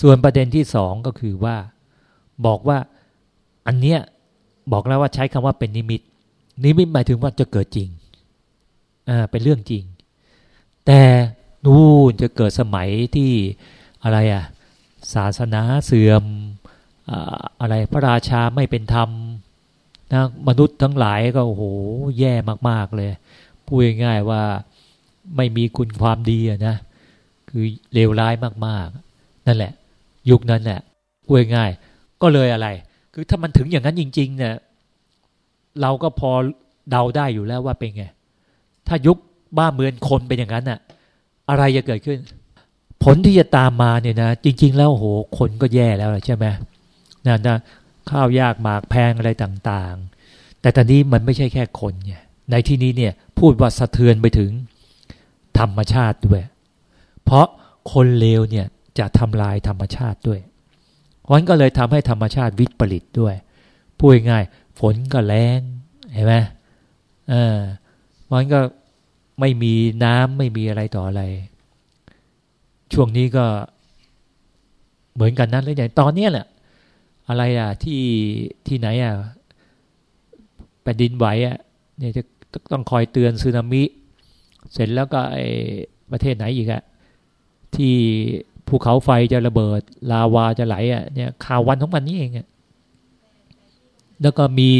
ส่วนประเด็นที่สองก็คือว่า บอกว่าอันเนี้ยบอกแล้วว่าใช้คำว่าเป็นนิมิต นิมิตหมายถึงว่าจะเกิดจริงอ่าเป็นเรื่องจริง แต่นู่นจะเกิดสมัยที่อะไรอะศาสนาเสื่อมอะไรพระราชาไม่เป็นธรรมนะมนุษย์ทั้งหลายก็โอ้โหแย่มาก ๆ เลย พูดง่ายๆว่าไม่มีคุณความดีนะ คือเลวร้ายมาก ๆ นั่นแหละ ยุคนั้นแหละพูดง่าย ก็เลยอะไร คือถ้ามันถึงอย่างนั้นจริง ๆ เนี่ย เราก็พอเดาได้อยู่แล้วว่าเป็นไง ถ้ายุคบ้าเมืองคนเป็นอย่างนั้นน่ะ อะไรจะเกิดขึ้น ผลที่จะตามมาเนี่ยนะ จริง ๆ แล้วโหคนก็แย่แล้วใช่ไหมนะนะข้าวยากหมากแพงอะไรต่างๆ แต่ตอนนี้มันไม่ใช่แค่คนเนี่ยในที่นี้เนี่ยพูดว่าสะเทือนไปถึงธรรมชาติด้วย เพราะคนเลวเนี่ย จะทำลายธรรมชาติด้วยเพราะนั้นก็เลยทำให้ธรรมชาติวิปริตด้วย พูดง่ายฝนก็แรงเห็นไหมเออเพราะนั้นก็ไม่มีน้ำไม่มีอะไรต่ออะไร ช่วงนี้ก็เหมือนกันนั้นเลยอย่างตอนนี้แหละอะไรอะที่ที่ไหนอะแผ่นดินไหวอะเนี่ยจะต้องคอยเตือนสึนามิ เสร็จแล้วก็ไอประเทศไหนอีกอะที่ ภูเขาไฟจะระเบิด ลาวาจะไหลอะเนี่ยข่าววันของมันนี้เองอะแล้วก็มี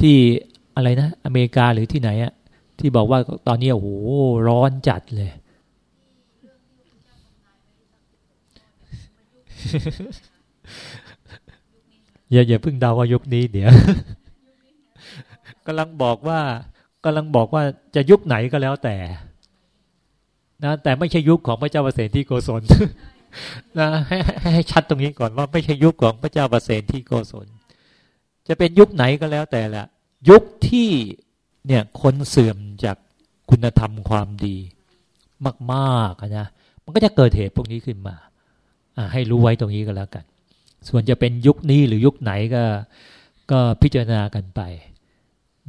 ที่อะไรนะ อเมริกาหรือที่ไหนอะที่บอกว่าตอนนี้โอ้โหร้อนจัดเลย อย่าอย่าเพิ่งเดาว่ายุคนี้เดี๋ยวกำลังบอกว่ากำลังบอกว่าจะยุคไหนก็แล้วแต่นะแต่ไม่ใช่ยุคของพระเจ้าประเสฐที่โกศล นะให้ให้ชัดตรงนี้ก่อนว่าไม่ใช่ยุคของพระเจ้าประเสฐที่โกศล จะเป็นยุคไหนก็แล้วแต่ละยุคที่เนี่ยคนเสื่อมจากคุณธรรมความดีมากๆนะมันก็จะเกิดเหตุพวกนี้ขึ้นมาให้รู้ไว้ตรงนี้ก็แล้วกัน ส่วนจะเป็นยุคนี้หรือยุคไหนก็ก็พิจารณากันไป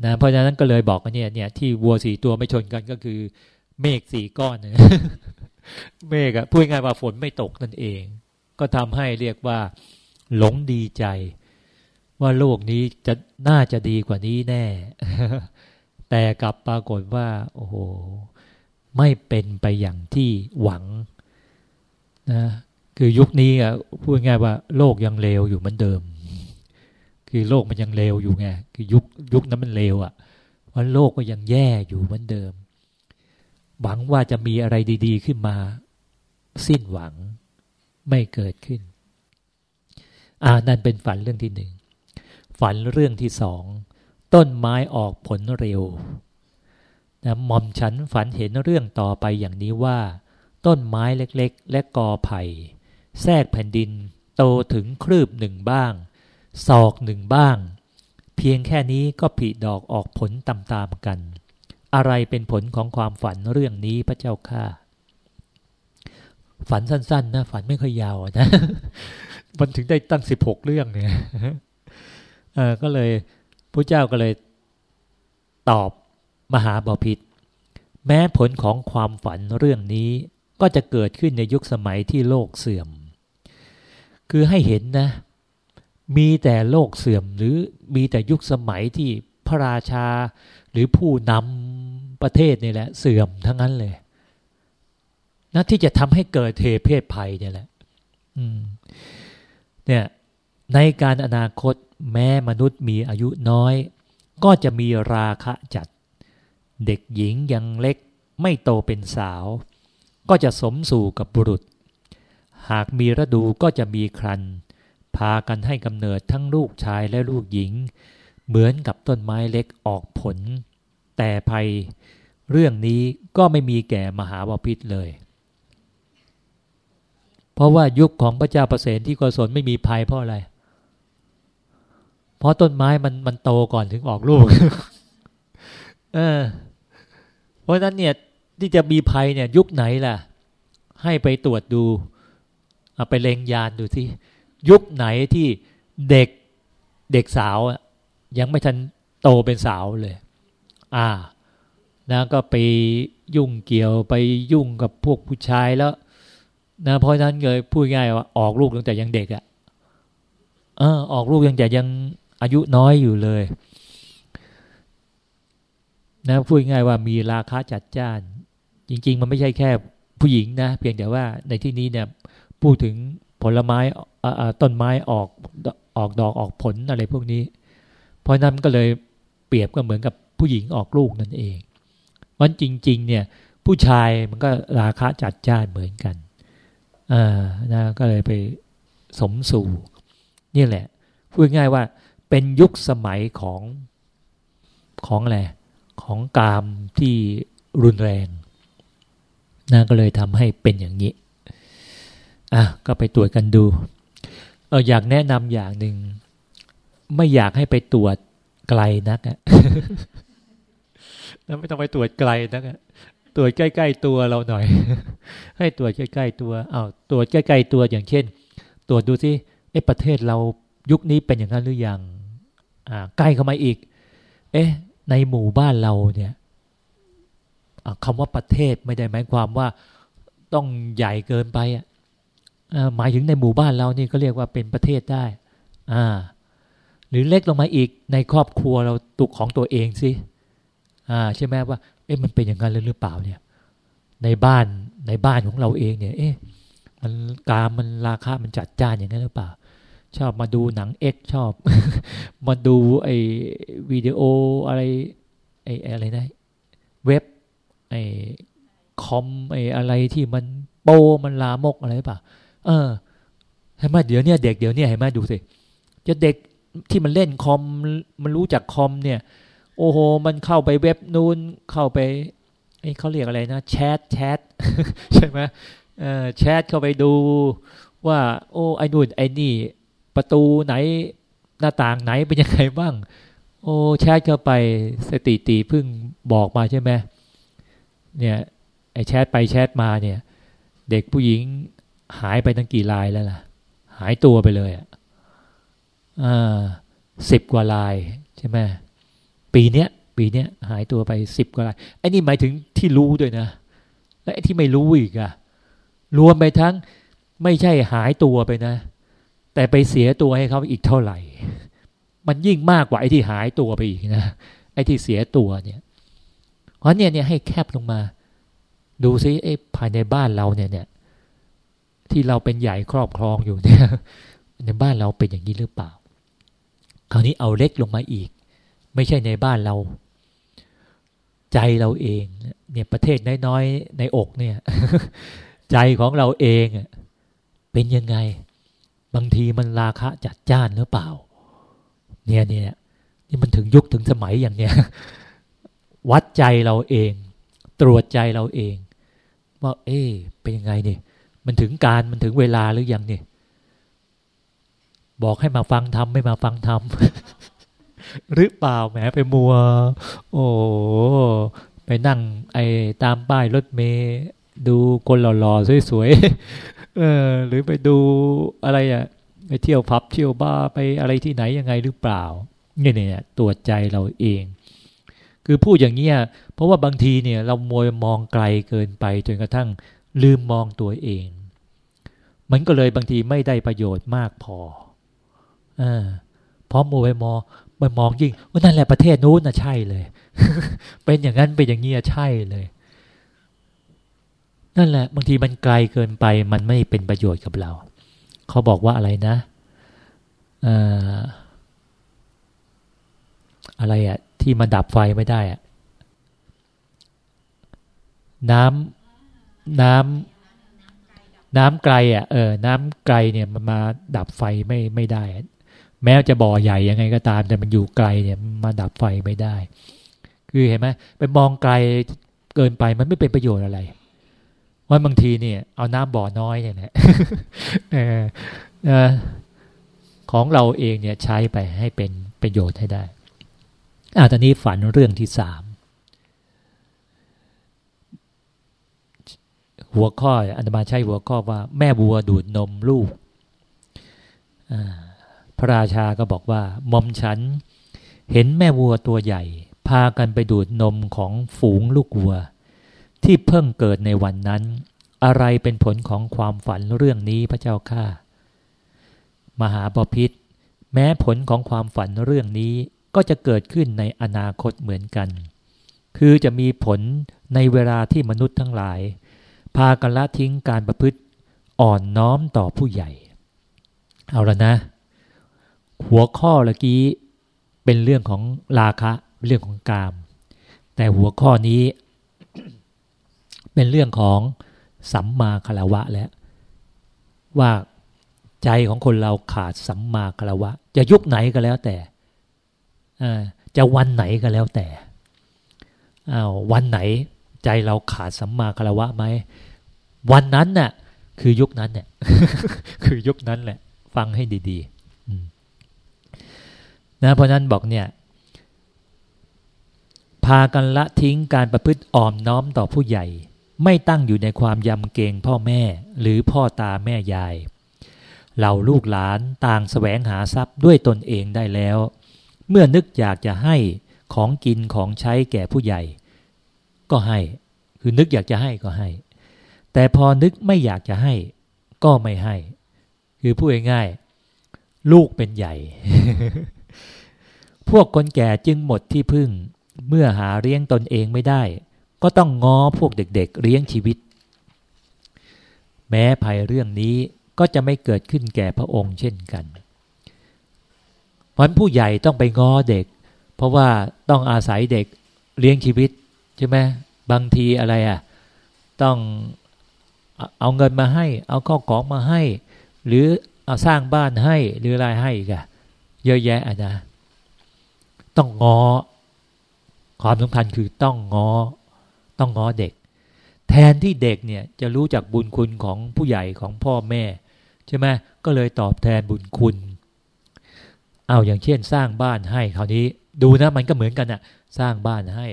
นะเพราะฉะนั้นก็เลยบอกกันเนี่ยเนี่ยที่วัวสี่ตัวไม่ชนกันก็คือเมฆสี่ก้อนนะ เมฆอะพูดง่ายว่าฝนไม่ตกนั่นเอง ก็ทำให้เรียกว่า หลงดีใจ ว่าโลกนี้จะน่าจะดีกว่านี้แน่ แต่กลับปรากฏว่า โอ้โห ไม่เป็นไปอย่างที่หวังนะคือยุคนี้อะพูดง่ายว่า โลกยังเลวอยู่เหมือนเดิม คือโลกมันยังเลวอยู่ไงคือยุคยุคนั้นมันเลวอะวันโลกก็ยังแย่อยู่เหมือนเดิม หวังว่าจะมีอะไรดี ๆ ขึ้นมา สิ้นหวังไม่เกิดขึ้น อ่านั่นเป็นฝันเรื่องที่หนึ่ง ฝันเรื่องที่สอง ต้นไม้ออกผลเร็วนะหม่อมฉันฝันเห็นเรื่องต่อไปอย่างนี้ว่า ต้นไม้เล็กๆ และกอไผ่ แทรกแผ่นดิน โตถึงครืบหนึ่งบ้าง ศอกหนึ่งบ้าง เพียงแค่นี้ก็ผลิดอกออกผลตามๆกัน อะไรเป็นผลของความฝันเรื่องนี้พระเจ้าข้าฝันสั้น ๆ นะ ฝันไม่ค่อยยาวนะ มันถึงได้ตั้งสิบหกเรื่องเนี่ยก็เลยพระเจ้าก็เลยตอบมหาบาพิษแม้ผลของความฝันเรื่องนี้ก็จะเกิดขึ้นในยุคสมัยที่โลกเสื่อม คือให้เห็นนะ มีแต่โลกเสื่อมหรือมีแต่ยุคสมัยที่ พระราชา หรือผู้นำประเทศนี่แหละ เสื่อมทั้งนั้นเลยนะที่จะทำให้เกิดเทเพศภัยเนี่ยแหละเนี่ยในการอนาคตแม้มนุษย์มีอายุน้อย ก็จะมีราคะจัด เด็กหญิงยังเล็กไม่โตเป็นสาว ก็จะสมสู่กับบุรุษ หากมีฤดูก็จะมีครันพากันให้กำเนิดทั้งลูกชายและลูกหญิง เหมือนกับต้นไม้เล็กออกผล แต่ภัยเรื่องนี้ก็ไม่มีแก่มหาวพิษเลย เพราะว่ายุคของพระเจ้าประเสนที่กศลไม่มีภัยเพราะอะไร เพราะต้นไม้มันมันโตก่อนถึงออกลูกเออเพราะนั้นเนี่ยที่จะมีภัยเนี่ยยุคไหนล่ะ ให้ไปตรวจดูเอาไปเลงยานดูสิยุคไหนที่เด็กเด็กสาว ยังไม่ทันโตเป็นสาวเลย อ่า นะก็ไปยุ่งเกี่ยวไปยุ่งกับพวกผู้ชายแล้ว นะเพราะฉะนั้นเลยพูดง่ายว่าออกลูกตั้งแต่ยังเด็กอะ่ะเออออกลูกยังแต่ยังอายุน้อยอยู่เลย นะพูดง่ายว่ามีราคาจัดจ้าน จริง ๆ มันไม่ใช่แค่ผู้หญิงนะ เพียงแต่ว่าในที่นี้เนี่ยพูดถึงผลไม้ต้นไม้ออกออกดอกออกผลอะไรพวกนี้ เพราะนั้นก็เลยเปรียบก็เหมือนกับผู้หญิงออกลูกนั่นเองวันจริง ๆ เนี่ย ผู้ชายมันก็ราคาจัดจ้านเหมือนกันอ่านะก็เลยไปสมสู่นี่แหละพูดง่ายว่าเป็นยุคสมัยของของอะไรของกามที่รุนแรงนะก็เลยทำให้เป็นอย่างนี้อะก็ไปตรวจกันดูเอออยากแนะนำอย่างหนึ่ง ไม่อยากให้ไปตรวจไกลนักอะแล้วไม่ต้องไปตรวจไกลนักอะตรวจใกล้ๆตัวเราหน่อย ให้ตรวจใกล้ๆตัวอ้าวตรวจใกล้ๆตัวอย่างเช่น ตรวจดูสิเอ๊ะประเทศเรายุคนี้เป็นอย่างนั้นหรือยังอ่าใกล้เข้ามาอีก เอ๊ะ ในหมู่บ้านเราเนี่ยคำว่าประเทศไม่ได้หมายความว่าต้องใหญ่เกินไปอะหมายถึงในหมู่บ้านเรานี่ก็เรียกว่าเป็นประเทศได้ อ่า รือเล็กลงมาอีกในครอบครัวเราตุกของตัวเองสิอ่าใช่ไหมว่า เอ๊ะมันเป็นอย่างนั้นหรือเปล่าเนี่ย ในบ้านในบ้านของเราเองเนี่ย เอ๊ะมันการมันราคามันจัดจ้านอย่างนั้นหรือเปล่า ชอบมาดูหนังเอ็กชอบ มาดูไอ้วิดีโออะไรไอ้อะไรนะเว็บไอ้คอมไอ้อะไรที่มันโปมันลามกอะไรป่ะ เออเห็นไหมเดี๋ยวนี้เด็กเดี๋ยวนี้เห็นไหมดูสิจะเด็ก ที่มันเล่นคอมมันรู้จักคอมเนี่ย โอ้โห มันเข้าไปเว็บนู้นเข้าไปเขาเรียกอะไรนะแชทแชทใช่ไหมแชทเข้าไปดูว่า โอ้ไอ้นู่นไอ้นี่ ประตูไหนหน้าต่างไหนเป็นยังไงบ้าง โอ้แชทเข้าไปสติตีพึ่งบอกมาใช่ไหมเนี่ยไอ้แชทไปแชทมาเนี่ย เด็กผู้หญิงหายไปตั้งกี่ลายแล้วล่ะ หายตัวไปเลยอะ สิบกว่าลายใช่ไหมปีเนี้ยปีเนี้ยหายตัวไปสิบกว่าลายไอ้นี่หมายถึงที่รู้ด้วยนะ และไอ้ที่ไม่รู้อีกอะรวมไปทั้งไม่ใช่หายตัวไปนะ แต่ไปเสียตัวให้เขาอีกเท่าไหร่ มันยิ่งมากกว่าไอ้ที่หายตัวไปอีกนะไอ้ที่เสียตัวเนี่ยเพราะเนี่ยเนี่ยให้แคบลงมา ดูซิไอ้ภายในบ้านเราเนี่ยเนี่ยที่เราเป็นใหญ่ครอบครองอยู่เนี่ยในบ้านเราเป็นอย่างนี้หรือเปล่า คราวนี้เอาเล็กลงมาอีก ไม่ใช่ในบ้านเรา ใจเราเองเนี่ยประเทศน้อยๆในอกเนี่ย ใจของเราเองเป็นยังไง บางทีมันราคะจัดจ้านหรือเปล่า เนี่ยเนี่ยนี่มันถึงยุคถึงสมัยอย่างเนี้ยวัดใจเราเอง ตรวจใจเราเอง ว่า เอ๊เป็นยังไงเนี่ยมันถึงการมันถึงเวลาหรือยังเนี่ย บอกให้มาฟังทำไม่มาฟังทำหรือเปล่าแหมไปมัว โอ้ไปนั่ง ไอ้ตามป้ายรถเมย์ดูคนหล่อๆสวยๆเออ หรือไปดูอะไรอะไปเที่ยวพับเที่ยวบ้าไปอะไรที่ไหนยังไงหรือเปล่าเนี่ยเนี่ยตรวจใจเราเอง คือพูดอย่างเงี้ยเพราะว่าบางทีเนี่ย เรามวยมองไกลเกินไปจนกระทั่งลืมมองตัวเอง มันก็เลยบางทีไม่ได้ประโยชน์มากพอ อเพราะมัวไปมองไปมองยิ่งว่านั่นแหละประเทศนู้นนะใช่เลย เป็นอย่างนั้นเป็นอย่างนี้ใช่เลย นั่นแหละบางทีมันไกลเกินไปมันไม่เป็นประโยชน์กับเรา เขาบอกว่าอะไรนะอะไรอะที่มันดับไฟไม่ได้อะน้ำน้ำน้ำไกลอะเออ น้ำไกลเนี่ยมันมาดับไฟไม่ไม่ได้ แม้จะบ่อใหญ่ยังไงก็ตาม แต่มันอยู่ไกลเนี่ยมาดับไฟไม่ได้ คือเห็นไหมไปมองไกลเกินไปมันไม่เป็นประโยชน์อะไรว่าบางทีเนี่ย เอาน้ำบ่อน้อยเนี่ยนะของเราเองเนี่ยใช้ไปให้เป็นประโยชน์ให้ได้อ่าตอนนี้ฝันเรื่องที่สามหัวข้ออันมาใช้หัวข้อว่า แม่บัวดูดนมลูกอ่า พระราชาก็บอกว่ามอมฉัน เห็นแม่วัวตัวใหญ่ พากันไปดูดนมของฝูงลูกวัว ที่เพิ่งเกิดในวันนั้น อะไรเป็นผลของความฝันเรื่องนี้พระเจ้าข้ามหาบพิษแม้ผลของความฝันเรื่องนี้ก็จะเกิดขึ้นในอนาคตเหมือนกัน คือจะมีผลในเวลาที่มนุษย์ทั้งหลาย พากันละทิ้งการประพฤติอ่อนน้อมต่อผู้ใหญ่ เอาละนะ หัวข้อเมื่อกี้เป็นเรื่องของราคะเรื่องของกาม แต่หัวข้อนี้ เป็นเรื่องของสัมมาคารวะแล้วว่าใจของคนเราขาดสัมมาคารวะ จะยุคไหนก็แล้วแต่จะวันไหนก็แล้วแต่อ้าววันไหนใจเราขาดสัมมาคารวะไหมวันนั้นน่ะ คือยุคนั้นเนี่ยคือยุคนั้นแหละ ฟังให้ดี ๆ นะเพราะนั้นบอกเนี่ย พากันละทิ้งการประพฤติอ่อมน้อมต่อผู้ใหญ่ ไม่ตั้งอยู่ในความยำเกรงพ่อแม่หรือพ่อตาแม่ยายเหล่าลูกหลานต่างแสวงหาทรัพย์ด้วยตนเองได้แล้ว เมื่อนึกอยากจะให้ของกินของใช้แก่ผู้ใหญ่ ก็ให้ คือนึกอยากจะให้ก็ให้ แต่พอนึกไม่อยากจะให้ ก็ไม่ให้ คือพูดง่ายๆลูกเป็นใหญ่ พวกคนแก่จึงหมดที่พึ่ง เมื่อหาเลี้ยงตนเองไม่ได้ ก็ต้องง้อพวกเด็กๆเลี้ยงชีวิต แม้ภัยเรื่องนี้ก็จะไม่เกิดขึ้นแก่พระองค์เช่นกันเพราะผู้ใหญ่ต้องไปง้อเด็ก เพราะว่าต้องอาศัยเด็กเลี้ยงชีวิตใช่ไหมบางทีอะไรอะต้องเอาเงินมาให้ เอาข้าวของมาให้ หรือเอาสร้างบ้านให้หรืออะไรให้กันเยอะแยะอะนะ ต้องง้อ ความสำคัญคือต้องง้อ ต้องง้อเด็ก แทนที่เด็กเนี่ยจะรู้จักบุญคุณของผู้ใหญ่ของพ่อแม่ ใช่ไหมก็เลยตอบแทนบุญคุณ เอาอย่างเช่นสร้างบ้านให้คราวนี้ดูนะมันก็เหมือนกันอะสร้างบ้านให้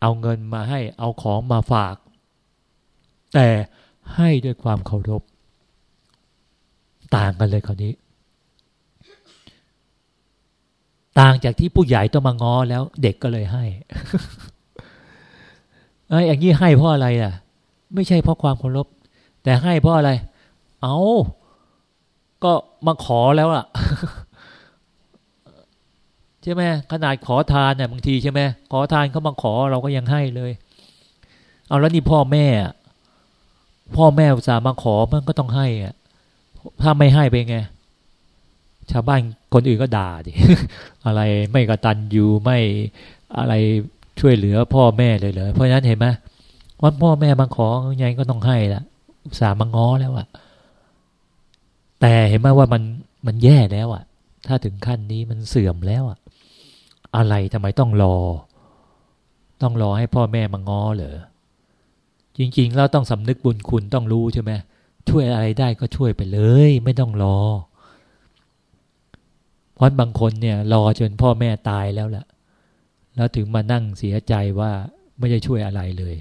เอาเงินมาให้ เอาของมาฝาก แต่ให้ด้วยความเคารพ ต่างกันเลยคราวนี้ ต่างจากที่ผู้ใหญ่ต้องมาง้อแล้วเด็กก็เลยให้ไอ้อย่างนี้ให้เพราะอะไรล่ะ ไม่ใช่เพราะความเคารพแต่ให้เพราะอะไร เอาก็มาขอแล้วล่ะใช่ไหมขนาดขอทานเนี่ยบางทีใช่ไหมขอทานเขามาขอเราก็ยังให้เลย เอาแล้วนี่พ่อแม่ พ่อแม่อุตส่าห์มาขอมันก็ต้องให้อะถ้าไม่ให้ไปไง ชาวบ้าน คนอื่นก็ด่าดิอะไรไม่กระตันอยู่ไม่อะไรช่วยเหลือพ่อแม่เลยเลยเพราะฉะนั้นเห็นไหมวันพ่อแม่มาขอยังไงก็ต้องให้ละอุตส่าห์มาง้อแล้วอะแต่เห็นไหมว่ามันมันแย่แล้วอะถ้าถึงขั้นนี้มันเสื่อมแล้วอะอะไรทำไมต้องรอ ต้องรอให้พ่อแม่มาง้อเหรอจริง ๆ เราต้องสำนึกบุญคุณต้องรู้ใช่ไหมช่วยอะไรได้ก็ช่วยไปเลย ไม่ต้องรอ เพราะบางคนเนี่ยรอจนพ่อแม่ตายแล้วแหละแล้วถึงมานั่งเสียใจว่าไม่ได้ช่วยอะไรเลย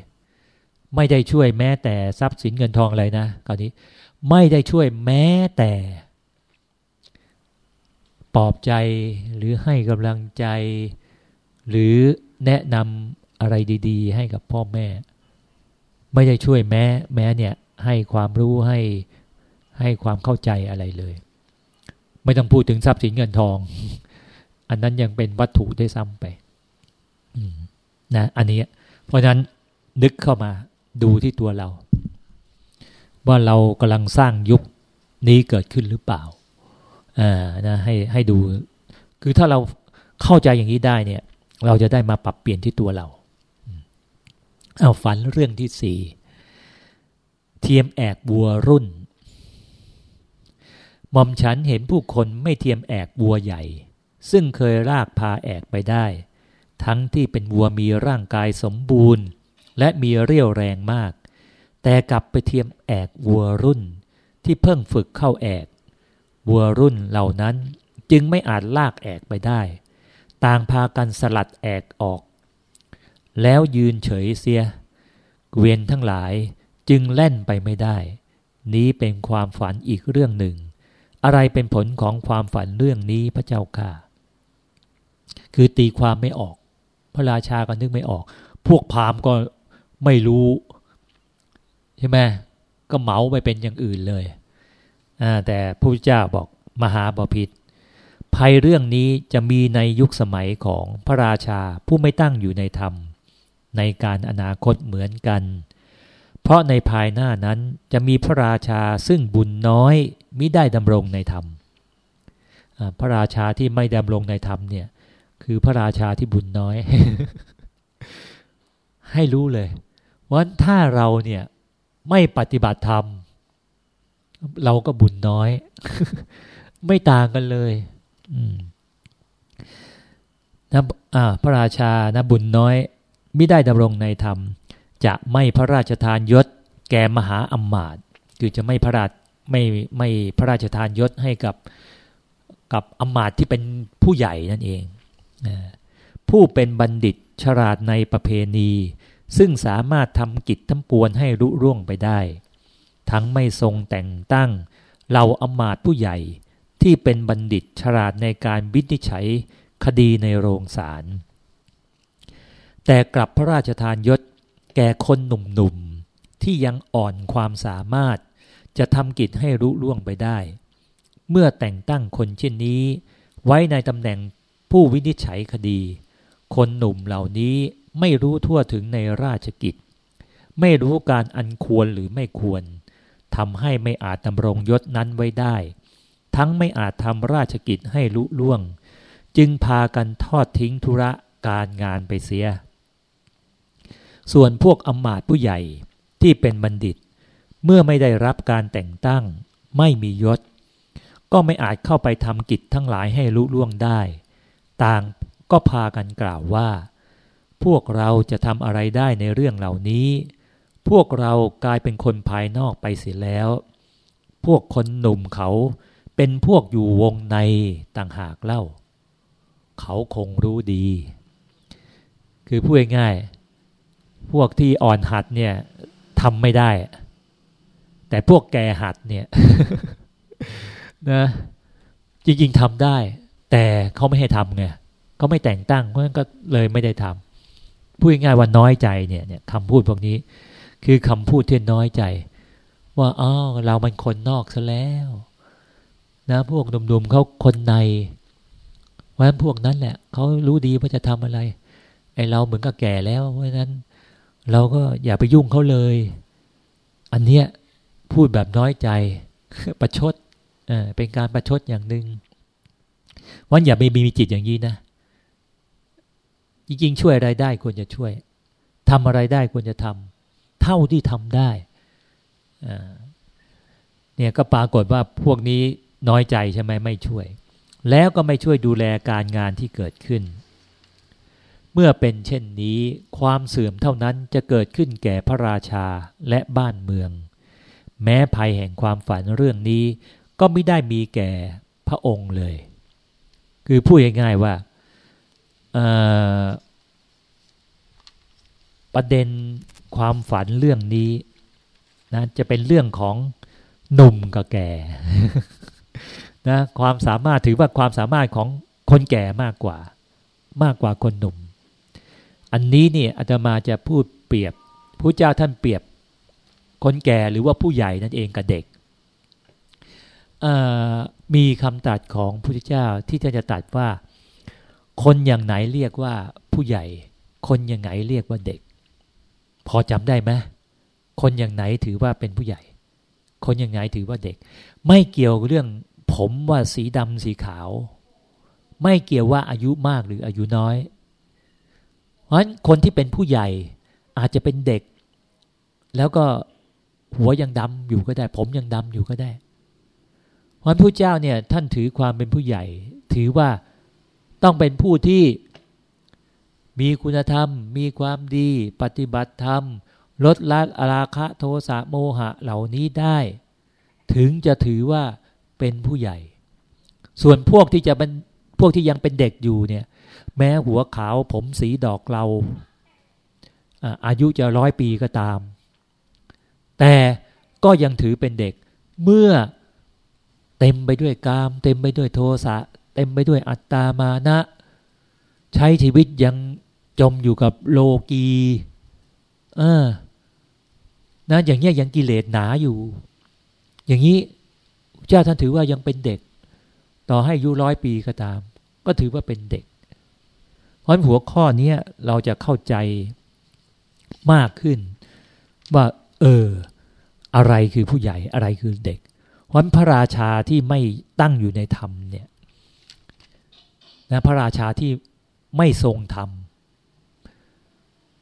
ไม่ได้ช่วยแม้แต่ทรัพย์สินเงินทองอะไรนะคราวนี้ไม่ได้ช่วยแม้แต่ ปลอบใจหรือให้กำลังใจ หรือแนะนำอะไรดี ๆ ให้กับพ่อแม่ ไม่ได้ช่วยแม้ แม้เนี่ยให้ความรู้ให้ให้ความเข้าใจอะไรเลย ไม่ต้องพูดถึงทรัพย์สินเงินทอง อันนั้นยังเป็นวัตถุได้ซ้ำไปนะอันนี้ เพราะนั้นนึกเข้ามาดูที่ตัวเรา ว่าเรากำลังสร้างยุคนี้เกิดขึ้นหรือเปล่าอ่านะให้ให้ดู คือถ้าเราเข้าใจอย่างนี้ได้เนี่ย เราจะได้มาปรับเปลี่ยนที่ตัวเราเอาฝันเรื่องที่สี่เทียมแอกบัวรุ่น หม่อมฉันเห็นผู้คนไม่เทียมแอกบัวใหญ่ ซึ่งเคยรากพาแอกไปได้ ทั้งที่เป็นวัวมีร่างกายสมบูรณ์ และมีเรี่ยวแรงมาก แต่กลับไปเทียมแอกวัวรุ่น ที่เพิ่งฝึกเข้าแอกวัวรุ่นเหล่านั้นจึงไม่อาจลากแอกไปได้ ต่างพากันสลัดแอกออก แล้วยืนเฉยเสีย เกวียนทั้งหลายจึงแล่นไปไม่ได้ นี้เป็นความฝันอีกเรื่องหนึ่ง อะไรเป็นผลของความฝันเรื่องนี้พระเจ้าค่ะ คือตีความไม่ออก พระราชาก็นึกไม่ออก พวกพามก็ไม่รู้ใช่ไหมก็เหมาไปเป็นอย่างอื่นเลยแต่พระพุทธเจ้าบอกมหาบพิษภัยเรื่องนี้จะมีในยุคสมัยของพระราชาผู้ไม่ตั้งอยู่ในธรรม ในการอนาคตเหมือนกัน เพราะในภายหน้านั้นจะมีพระราชาซึ่งบุญน้อย มิได้ดำรงในธรรมพระราชาที่ไม่ดำรงในธรรมเนี่ยคือพระราชาที่บุญน้อย ให้รู้เลยว่าถ้าเราเนี่ยไม่ปฏิบัติธรรม เราก็บุญน้อย ไม่ต่างกันเลยนะพระราชานะบุญน้อยไม่ได้ดำรงในธรรม จะไม่พระราชทานยศ แก่มหาอมมาตคือจะไม่พระราช ไม่ไม่พระราชทานยศให้กับกับอมาตที่เป็นผู้ใหญ่นั่นเองผู้เป็นบัณฑิตฉลาดในประเพณี ซึ่งสามารถทำกิจทั้งปวงให้รุ่ร่วงไปได้ ทั้งไม่ทรงแต่งตั้งเราอมาตผู้ใหญ่ที่เป็นบัณฑิตฉลาดในการวินิจฉัยคดีในโรงศาลแต่กลับพระราชทานยศแก่คนหนุ่มๆที่ยังอ่อนความสามารถ จะทำกิจให้รู้ล่วงไปได้ เมื่อแต่งตั้งคนเช่นนี้ ไว้ในตำแหน่งผู้วินิจฉัยคดี คนหนุ่มเหล่านี้ไม่รู้ทั่วถึงในราชกิจ ไม่รู้การอันควรหรือไม่ควรทำให้ไม่อาจดำรงยศนั้นไว้ได้ ทั้งไม่อาจทำราชกิจให้ลุล่วง จึงพากันทอดทิ้งธุระการงานไปเสีย ส่วนพวกอมาตผู้ใหญ่ที่เป็นบัณฑิต เมื่อไม่ได้รับการแต่งตั้ง ไม่มียศ ก็ไม่อาจเข้าไปทำกิจทั้งหลายให้ลุล่วงได้ ต่างก็พากันกล่าวว่า พวกเราจะทำอะไรได้ในเรื่องเหล่านี้ พวกเรากลายเป็นคนภายนอกไปเสียแล้ว พวกคนหนุ่มเขาเป็นพวกอยู่วงในต่างหากเล่า เขาคงรู้ดี คือพูดง่าย พวกที่อ่อนหัดเนี่ยทำไม่ได้ แต่พวกแกหัดเนี่ยนะจริงๆทำได้ แต่เขาไม่ให้ทำไงเขาไม่แต่งตั้งเพราะนั้นก็เลยไม่ได้ทำพูดง่ายว่าน้อยใจเนี่ยเนี่ยคำพูดพวกนี้ คือคำพูดที่น้อยใจ ว่าอ๋อเรามันคนนอกซะแล้วนะพวกหนุ่มๆเขาคนในวันพวกนั้นแหละเขารู้ดีว่าจะทำอะไรไอเราเหมือนกับแก่แล้วเพราะฉะนั้น เราก็อย่าไปยุ่งเขาเลย อันเนี้ย พูดแบบน้อยใจ ประชดเป็นการประชดอย่างหนึ่งวันอย่าไปมีจิตอย่างนี้นะ จริงๆช่วยอะไรได้ควรจะช่วยทำอะไรได้ควรจะทำเท่าที่ทำได้เนี่ยก็ปรากฏว่าพวกนี้น้อยใจใช่ไหมไม่ช่วย แล้วก็ไม่ช่วยดูแลการงานที่เกิดขึ้น เมื่อเป็นเช่นนี้ความเสื่อมเท่านั้นจะเกิดขึ้นแก่พระราชาและบ้านเมือง แม้ภัยแห่งความฝันเรื่องนี้ก็ไม่ได้มีแก่พระองค์เลย คือพูดง่ายๆว่าประเด็นความฝันเรื่องนี้นะจะเป็นเรื่องของหนุ่มกับแก่นะความสามารถถือว่าความสามารถของคนแก่มากกว่า มากกว่าคนหนุ่ม อันนี้เนี่ยอาตมาจะพูดเปรียบพระเจ้าท่านเปรียบ คนแก่หรือว่าผู้ใหญ่นั่นเองกับเด็ก มีคำตัดของพระเจ้าที่ท่านจะตัดว่า คนอย่างไหนเรียกว่าผู้ใหญ่ คนอย่างไหนเรียกว่าเด็ก พอจำได้ไหมคนอย่างไหนถือว่าเป็นผู้ใหญ่ คนอย่างไหนถือว่าเด็ก ไม่เกี่ยวเรื่องผมว่าสีดำสีขาว ไม่เกี่ยวว่าอายุมากหรืออายุน้อย เพราะฉะนั้นคนที่เป็นผู้ใหญ่อาจจะเป็นเด็ก แล้วก็ หัวยังดำอยู่ก็ได้ ผมยังดำอยู่ก็ได้เพราะพระเจ้าเนี่ยท่านถือความเป็นผู้ใหญ่ ถือว่าต้องเป็นผู้ที่มีคุณธรรม มีความดี ปฏิบัติธรรม ลดละอาราคะโทสะโมหะเหล่านี้ได้ ถึงจะถือว่าเป็นผู้ใหญ่ ส่วนพวกที่จะเป็นพวกที่ยังเป็นเด็กอยู่เนี่ยแม้หัวขาวผมสีดอกเราอายุจะร้อยปีก็ตาม แต่ก็ยังถือเป็นเด็ก เมื่อเต็มไปด้วยกาม เต็มไปด้วยโทสะเต็มไปด้วยอัตตามานะ ใช้ชีวิตยังจมอยู่กับโลกีเออนะอย่างเงี้ยยังกิเลสหนาอยู่ อย่างนี้เจ้าท่านถือว่ายังเป็นเด็ก ต่อให้อายุร้อยปีก็ตาม ก็ถือว่าเป็นเด็ก เพราะหัวข้อนี้เราจะเข้าใจมากขึ้น ว่า เออ อะไรคือผู้ใหญ่อะไรคือเด็กเพราะพระราชาที่ไม่ตั้งอยู่ในธรรมเนี่ยนะพระราชาที่ไม่ทรงธรรม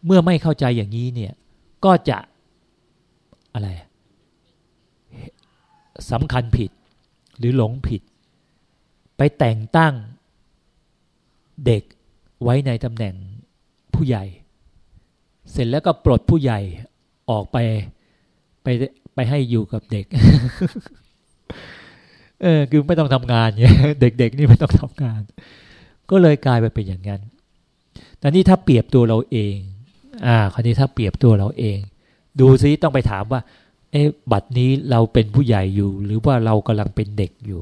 เมื่อไม่เข้าใจอย่างนี้เนี่ย ก็จะอะไรสำคัญผิดหรือหลงผิด ไปแต่งตั้งเด็กไว้ในตำแหน่งผู้ใหญ่ เสร็จแล้วก็ปลดผู้ใหญ่ ออกไปไปไปให้อยู่กับเด็ก เออคือไม่ต้องทำงานเนี่ยเด็กๆนี่ไม่ต้องทำงาน ก็เลยกลายไปเป็นอย่างนั้นแต่นี่ถ้าเปรียบตัวเราเอง อ่าคราวนี้ถ้าเปรียบตัวเราเอง ดูซิต้องไปถามว่า เอ๊ะบัดนี้เราเป็นผู้ใหญ่อยู่ หรือว่าเรากำลังเป็นเด็กอยู่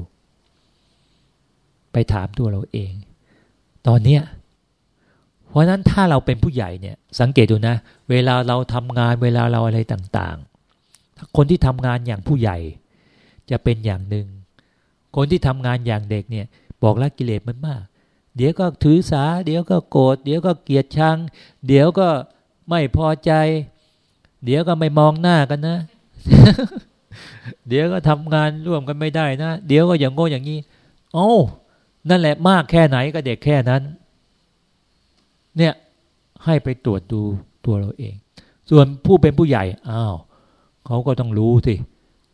ไปถามตัวเราเอง ตอนเนี้ย เพราะนั้นถ้าเราเป็นผู้ใหญ่เนี่ย สังเกตดูนะ เวลาเราทำงานเวลาเราอะไรต่างๆ คนที่ทำงานอย่างผู้ใหญ่ จะเป็นอย่างหนึ่ง คนที่ทำงานอย่างเด็กเนี่ย บอกละกิเลสมันมาก เดี๋ยวก็ถือสา เดี๋ยวก็โกรธเดี๋ยวก็เกลียดชัง เดี๋ยวก็ไม่พอใจ เดี๋ยวก็ไม่มองหน้ากันนะ เดี๋ยวก็ทำงานร่วมกันไม่ได้นะ เดี๋ยวก็อย่างโง่อย่างนี้โอ้นั่นแหละมากแค่ไหนก็เด็กแค่นั้น เนี่ยให้ไปตรวจดูตัวเราเอง ส่วนผู้เป็นผู้ใหญ่อ้าวเขาก็ต้องรู้สิ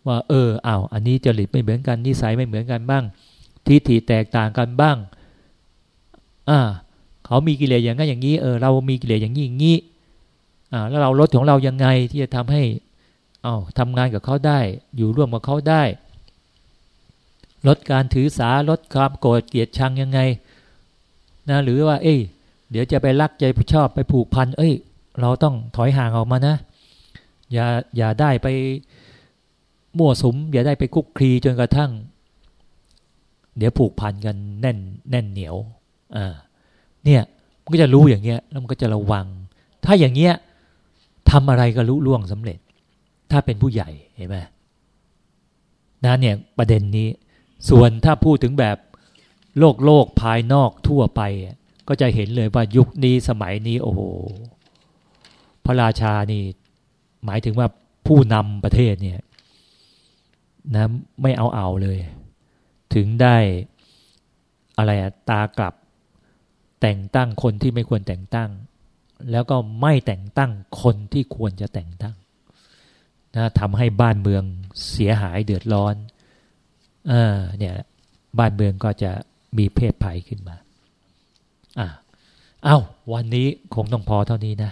ว่าเอออ้าวอันนี้จริตไม่เหมือนกันนิสัยไม่เหมือนกันบ้าง ทิฏฐิแตกต่างกันบ้าง อ่า เขามีกิเลสอย่างนั้นอย่างนี้เออเรามีกิเลสอย่างนี้อย่างนี้อ่าแล้วเราลดของเรายังไงที่จะทำให้เอา้าทำงานกับเขาได้ อยู่ร่วมกับเขาได้ ลดการถือสาลดความโกรธเกลียดชังยังไงนะหรือว่า เอ้ย เดี๋ยวจะไปรักใจผู้ชอบไปผูกพัน เอ้ย เราต้องถอยห่างออกมานะ อย่าอย่าได้ไปมั่วสุม อย่าได้ไปคุกคลีจนกระทั่ง เดี๋ยวผูกพันกันแน่นแน่นเหนียวอ่าเนี่ยมันก็จะรู้อย่างเงี้ย แล้วมันก็จะระวัง ถ้าอย่างเงี้ยทำอะไรก็รู้ล่วงสำเร็จ ถ้าเป็นผู้ใหญ่เห็นไหมนะเนี่ยประเด็นนี้ ส่วนถ้าพูดถึงแบบโลกโลกภายนอกทั่วไป ก็จะเห็นเลยว่ายุคนี้สมัยนี้โอ้โหพระราชานี่ หมายถึงว่าผู้นำประเทศเนี่ยนะไม่เอาเอาเลย ถึงได้อะไรอะตากลับแต่งตั้งคนที่ไม่ควรแต่งตั้ง แล้วก็ไม่แต่งตั้งคนที่ควรจะแต่งตั้งนะทำให้บ้านเมืองเสียหายเดือดร้อนเออเนี่ยบ้านเมืองก็จะมีเพศภัยขึ้นมา อ่าเอา้าวันนี้คงต้องพอเท่านี้นะ